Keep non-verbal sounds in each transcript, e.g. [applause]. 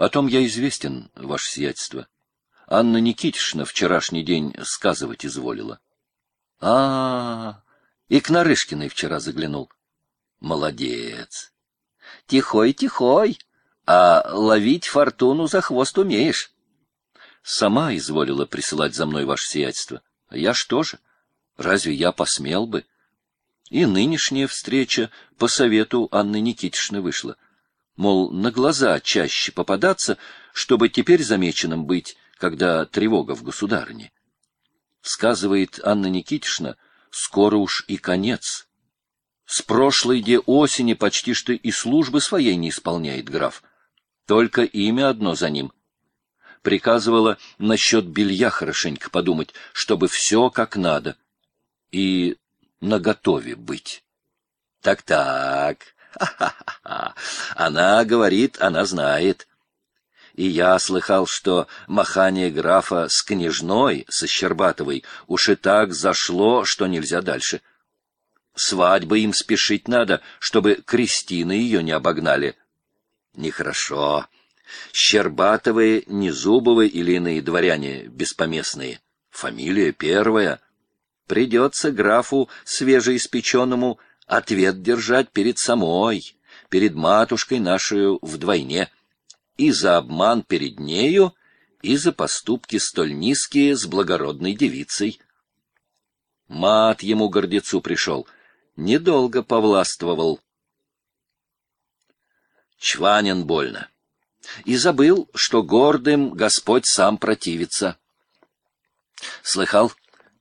О том я известен, ваше сиятельство. Анна Никитишна вчерашний день сказывать изволила. А, -а, -а и к Нарышкиной вчера заглянул. Молодец. Тихой, тихой, а ловить фортуну за хвост умеешь. Сама изволила присылать за мной ваше сиятельство. Я что же? Разве я посмел бы? И нынешняя встреча по совету Анны Никитишны вышла. Мол, на глаза чаще попадаться, чтобы теперь замеченным быть, когда тревога в государыне. Сказывает Анна Никитишна, скоро уж и конец. С прошлой де осени почти что и службы своей не исполняет граф. Только имя одно за ним. Приказывала насчет белья хорошенько подумать, чтобы все как надо. И наготове быть. Так-так, ха-ха-ха, [laughs] она говорит, она знает и я слыхал, что махание графа с княжной, со Щербатовой, уж и так зашло, что нельзя дальше. Свадьбы им спешить надо, чтобы Кристины ее не обогнали. Нехорошо. Щербатовые, Незубовы или иные дворяне беспоместные. Фамилия первая. Придется графу свежеиспеченному ответ держать перед самой, перед матушкой нашу вдвойне и за обман перед нею, и за поступки столь низкие с благородной девицей. Мат ему гордецу пришел, недолго повластвовал. Чванин больно. И забыл, что гордым Господь сам противится. Слыхал,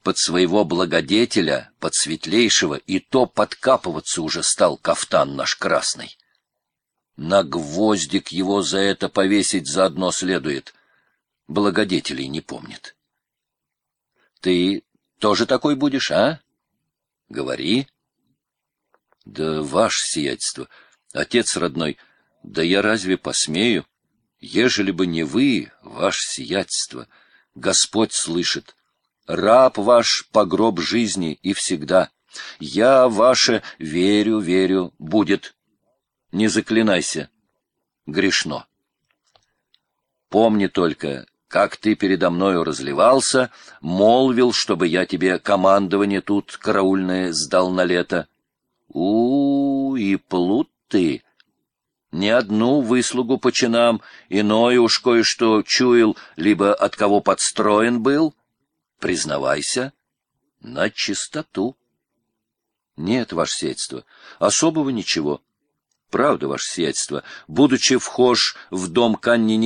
под своего благодетеля, под светлейшего, и то подкапываться уже стал кафтан наш красный. На гвоздик его за это повесить заодно следует. Благодетелей не помнит. Ты тоже такой будешь, а? Говори. Да ваше сиятельство, отец родной, да я разве посмею? Ежели бы не вы, ваше сиятельство, Господь слышит. Раб ваш по гроб жизни и всегда. Я ваше верю, верю, будет не заклинайся. Грешно. Помни только, как ты передо мною разливался, молвил, чтобы я тебе командование тут караульное сдал на лето. У, и плут ты! Ни одну выслугу по чинам, иное уж кое-что чуял, либо от кого подстроен был. Признавайся, на чистоту. Нет, ваше сельство, особого ничего. Правда, ваше сиятельство, будучи вхож в дом к Анне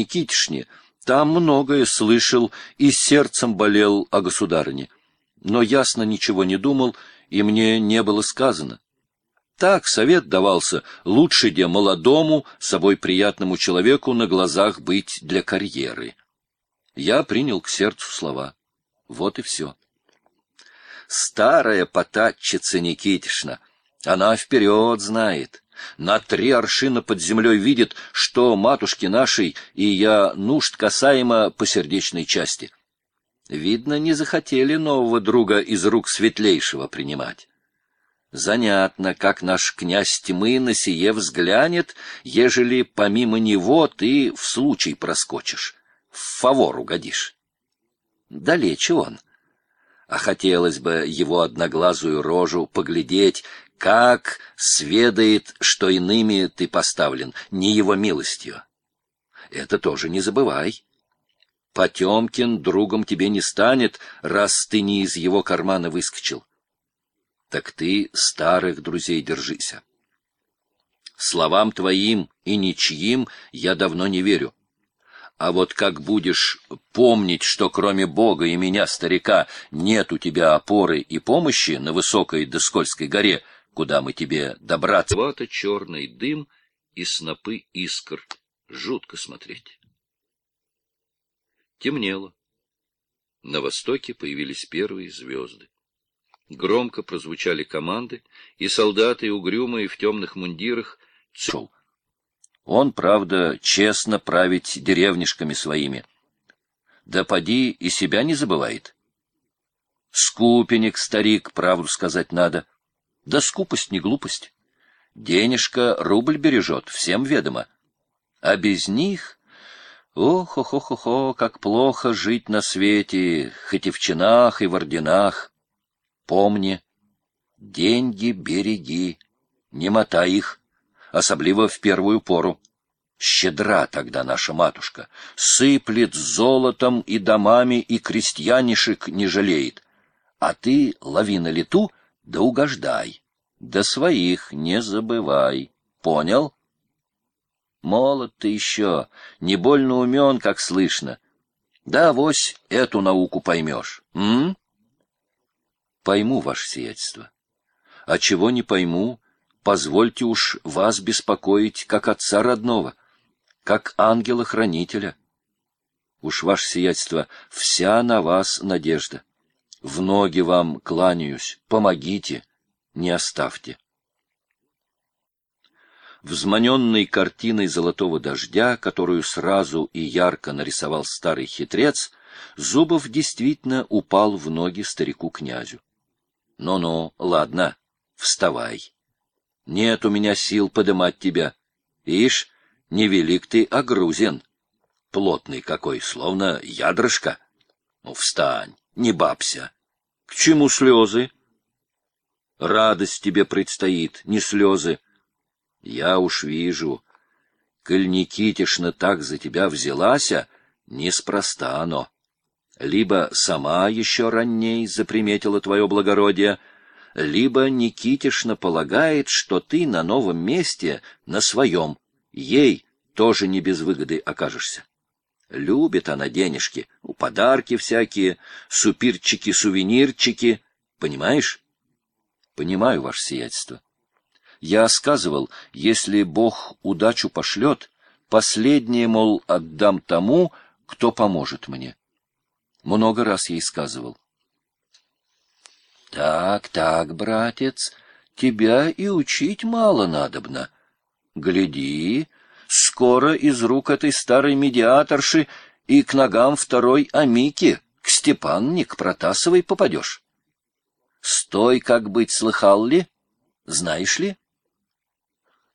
там многое слышал и сердцем болел о государыне. Но ясно ничего не думал, и мне не было сказано. Так совет давался лучше где молодому, собой приятному человеку на глазах быть для карьеры. Я принял к сердцу слова. Вот и все. Старая потатчица Никитишна, она вперед знает на три аршина под землей видит, что матушки нашей и я нужд касаемо по сердечной части. Видно, не захотели нового друга из рук светлейшего принимать. Занятно, как наш князь тьмы на сие взглянет, ежели помимо него ты в случай проскочишь, в фавор угодишь. Далече он. А хотелось бы его одноглазую рожу поглядеть, как сведает, что иными ты поставлен, не его милостью. Это тоже не забывай. Потемкин другом тебе не станет, раз ты не из его кармана выскочил. Так ты старых друзей держися. Словам твоим и ничьим я давно не верю. А вот как будешь помнить, что кроме Бога и меня, старика, нет у тебя опоры и помощи на высокой да скользкой горе, куда мы тебе добраться. Вата черный дым и снопы искр. Жутко смотреть. Темнело. На востоке появились первые звезды. Громко прозвучали команды, и солдаты, угрюмые в темных мундирах, цел. Он, правда, честно править деревнишками своими. Да поди и себя не забывает. Скупенек, старик, правду сказать надо. Да скупость не глупость. Денежка рубль бережет, всем ведомо. А без них... Ох-хо-хо-хо, как плохо жить на свете, хоть и в чинах, и в орденах. Помни, деньги береги, не мотай их, особливо в первую пору. Щедра тогда наша матушка, сыплет золотом и домами, и крестьянишек не жалеет. А ты лови на лету, да угождай, да своих не забывай. Понял? Молод ты еще, не больно умен, как слышно. Да, вось эту науку поймешь, м? Пойму, ваше сиятельство. А чего не пойму, позвольте уж вас беспокоить, как отца родного, как ангела-хранителя. Уж, ваше сиятельство, вся на вас надежда. В ноги вам кланяюсь, помогите, не оставьте взманенной картиной золотого дождя, которую сразу и ярко нарисовал старый хитрец, Зубов действительно упал в ноги старику-князю. «Ну-ну, ладно, вставай. Нет у меня сил подымать тебя. Ишь, невелик ты, а грузин. Плотный какой, словно ядрышко. Ну, встань, не бабся. К чему слезы? Радость тебе предстоит, не слезы. Я уж вижу, коль Никитишна так за тебя взялася, неспроста оно. Либо сама еще ранней заприметила твое благородие, либо Никитишна полагает, что ты на новом месте, на своем, ей тоже не без выгоды окажешься. Любит она денежки, подарки всякие, супирчики-сувенирчики, понимаешь? Понимаю, ваше сиятельство. Я сказывал, если Бог удачу пошлет, последнее, мол, отдам тому, кто поможет мне. Много раз ей сказывал. Так, так, братец, тебя и учить мало надобно. Гляди, скоро из рук этой старой медиаторши и к ногам второй Амики, к Степанне, к Протасовой попадешь. Стой, как быть, слыхал ли? Знаешь ли?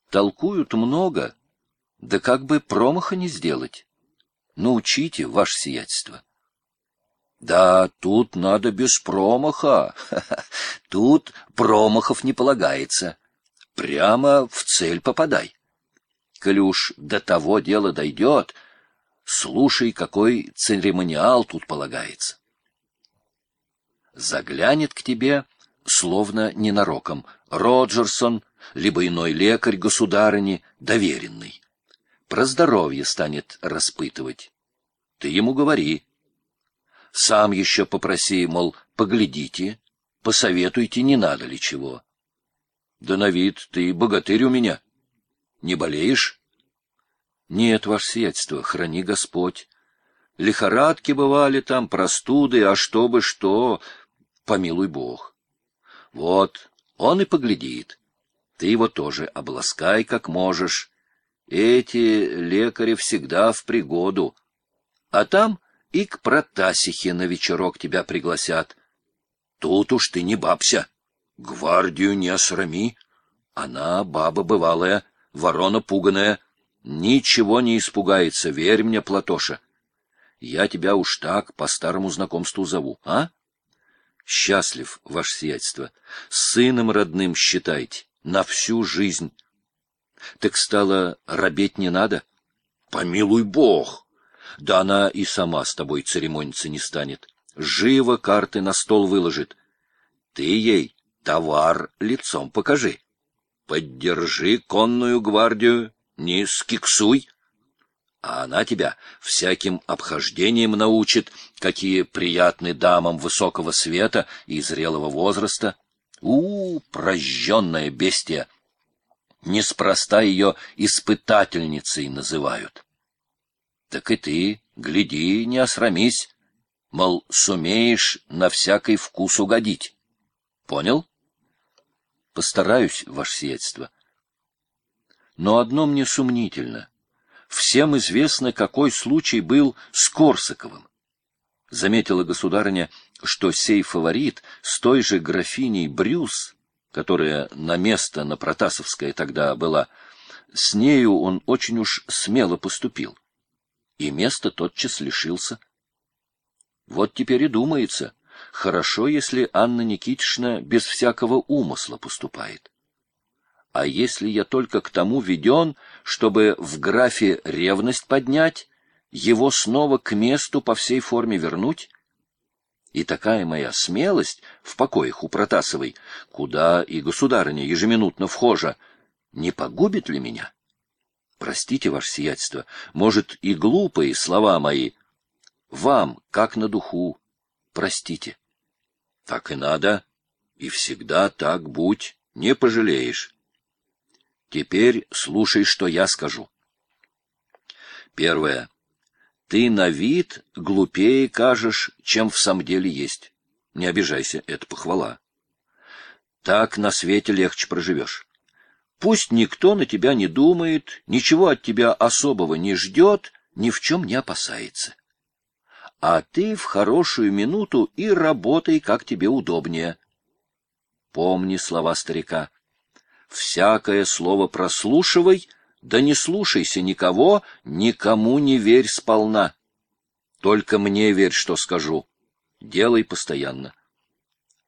Толкуют много, да как бы промаха не сделать. Научите, ваше сиятельство. Да, тут надо без промаха. [laughs] Тут промахов не полагается. Прямо в цель попадай. Уж до того дела дойдет, слушай, какой церемониал тут полагается. Заглянет к тебе, словно ненароком, Роджерсон либо иной лекарь государыни, доверенный. Про здоровье станет распытывать. Ты ему говори. Сам еще попроси, мол, поглядите, посоветуйте, не надо ли чего. Да на вид ты богатырь у меня. Не болеешь? Нет, ваше сиятельство, храни Господь. Лихорадки бывали там, простуды, а что бы что, помилуй Бог. Вот, он и поглядит. Ты его тоже обласкай как можешь. Эти лекари всегда в пригоду. А там и к Протасихе на вечерок тебя пригласят. Тут уж ты не бабся. Гвардию не осрами. Она баба бывалая, ворона пуганая. Ничего не испугается, верь мне, Платоша. Я тебя уж так по старому знакомству зову, а? Счастлив, ваше сиятельство. Сыном родным считайте на всю жизнь. Так стало, робеть не надо? Помилуй бог! Да она и сама с тобой церемониться не станет. Живо карты на стол выложит. Ты ей товар лицом покажи. Поддержи конную гвардию, не скиксуй. А она тебя всяким обхождением научит, какие приятны дамам высокого света и зрелого возраста. У, прожженная бестия! Неспроста ее испытательницей называют. Так и ты, гляди, не осрамись, мол, сумеешь на всякий вкус угодить. Понял? Постараюсь, ваше сиятельство. Но одно мне сомнительно. Всем известно, какой случай был с Корсаковым. Заметила государыня, что сей фаворит с той же графиней Брюс, которая на место на Протасовское тогда была, с нею он очень уж смело поступил. И место тотчас лишился. Вот теперь и думается, хорошо, если Анна Никитична без всякого умысла поступает. А если я только к тому веден, чтобы в графе ревность поднять, его снова к месту по всей форме вернуть? И такая моя смелость в покоях у Протасовой, куда и государыня ежеминутно вхожа, не погубит ли меня? Простите, ваше сиятельство, может, и глупые слова мои. Вам, как на духу, простите. Так и надо, и всегда так будь, не пожалеешь. Теперь слушай, что я скажу. Первое. Ты на вид глупее кажешь, чем в самом деле есть. Не обижайся, это похвала. Так на свете легче проживешь. Пусть никто на тебя не думает, ничего от тебя особого не ждет, ни в чем не опасается. А ты в хорошую минуту и работай, как тебе удобнее. Помни слова старика всякое слово прослушивай, да не слушайся никого, никому не верь сполна. Только мне верь, что скажу. Делай постоянно.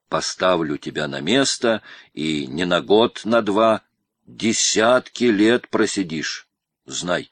Поставлю тебя на место, и не на год, на два, десятки лет просидишь. Знай.